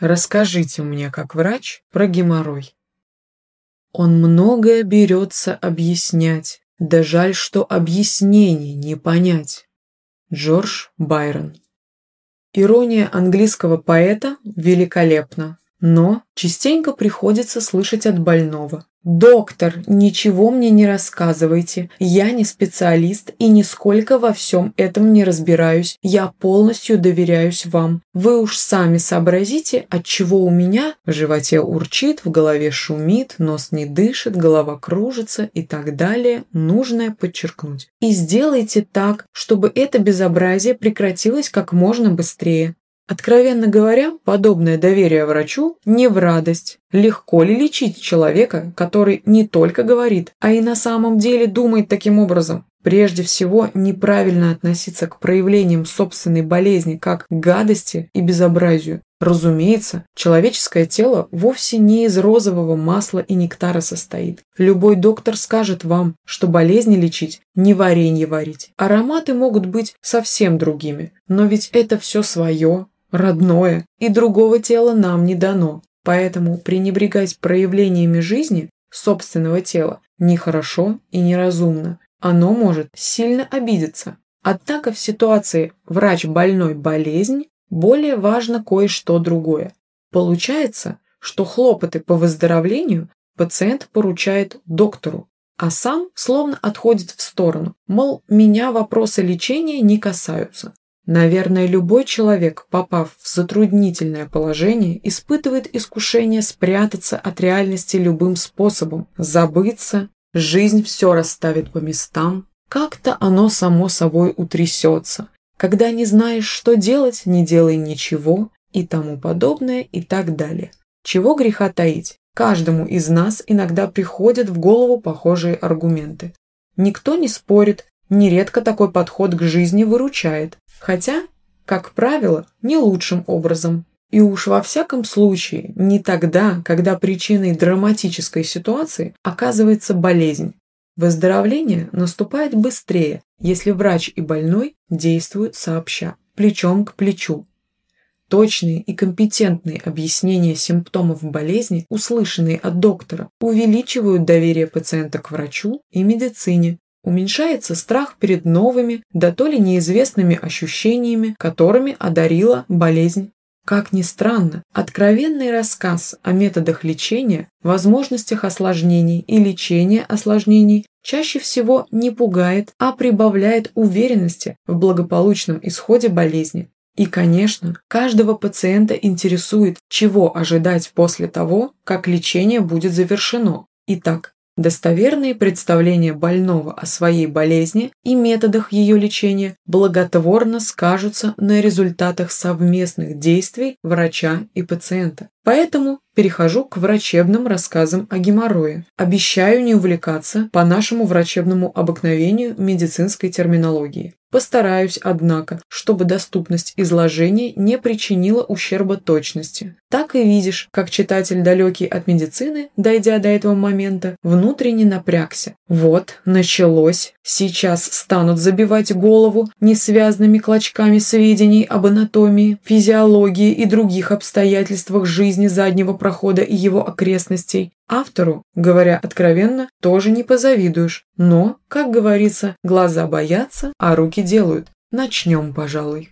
Расскажите мне, как врач, про геморрой. Он многое берется объяснять, да жаль, что объяснений не понять. Джордж Байрон Ирония английского поэта великолепна, но частенько приходится слышать от больного. «Доктор, ничего мне не рассказывайте. Я не специалист и нисколько во всем этом не разбираюсь. Я полностью доверяюсь вам. Вы уж сами сообразите, от чего у меня в животе урчит, в голове шумит, нос не дышит, голова кружится и так далее. Нужное подчеркнуть. И сделайте так, чтобы это безобразие прекратилось как можно быстрее. Откровенно говоря, подобное доверие врачу не в радость. Легко ли лечить человека, который не только говорит, а и на самом деле думает таким образом? Прежде всего, неправильно относиться к проявлениям собственной болезни как к гадости и безобразию. Разумеется, человеческое тело вовсе не из розового масла и нектара состоит. Любой доктор скажет вам, что болезни лечить не варенье варить. Ароматы могут быть совсем другими, но ведь это все свое, родное, и другого тела нам не дано. Поэтому пренебрегать проявлениями жизни собственного тела нехорошо и неразумно. Оно может сильно обидеться. Однако в ситуации «врач больной болезнь» более важно кое-что другое. Получается, что хлопоты по выздоровлению пациент поручает доктору, а сам словно отходит в сторону, мол, меня вопросы лечения не касаются. Наверное, любой человек, попав в затруднительное положение, испытывает искушение спрятаться от реальности любым способом, забыться, жизнь все расставит по местам, как-то оно само собой утрясется. Когда не знаешь, что делать, не делай ничего и тому подобное и так далее. Чего греха таить? Каждому из нас иногда приходят в голову похожие аргументы. Никто не спорит, нередко такой подход к жизни выручает, Хотя, как правило, не лучшим образом. И уж во всяком случае не тогда, когда причиной драматической ситуации оказывается болезнь. Выздоровление наступает быстрее, если врач и больной действуют сообща, плечом к плечу. Точные и компетентные объяснения симптомов болезни, услышанные от доктора, увеличивают доверие пациента к врачу и медицине, Уменьшается страх перед новыми, да то ли неизвестными ощущениями, которыми одарила болезнь. Как ни странно, откровенный рассказ о методах лечения, возможностях осложнений и лечения осложнений чаще всего не пугает, а прибавляет уверенности в благополучном исходе болезни. И, конечно, каждого пациента интересует, чего ожидать после того, как лечение будет завершено. Итак, Достоверные представления больного о своей болезни и методах ее лечения благотворно скажутся на результатах совместных действий врача и пациента. Поэтому перехожу к врачебным рассказам о геморрое. Обещаю не увлекаться по нашему врачебному обыкновению медицинской терминологии. Постараюсь, однако, чтобы доступность изложения не причинила ущерба точности. Так и видишь, как читатель далекий от медицины, дойдя до этого момента, внутренне напрягся. Вот, началось. Сейчас станут забивать голову несвязанными клочками сведений об анатомии, физиологии и других обстоятельствах жизни заднего прохода и его окрестностей. Автору, говоря откровенно, тоже не позавидуешь. Но, как говорится, глаза боятся, а руки делают. Начнем, пожалуй.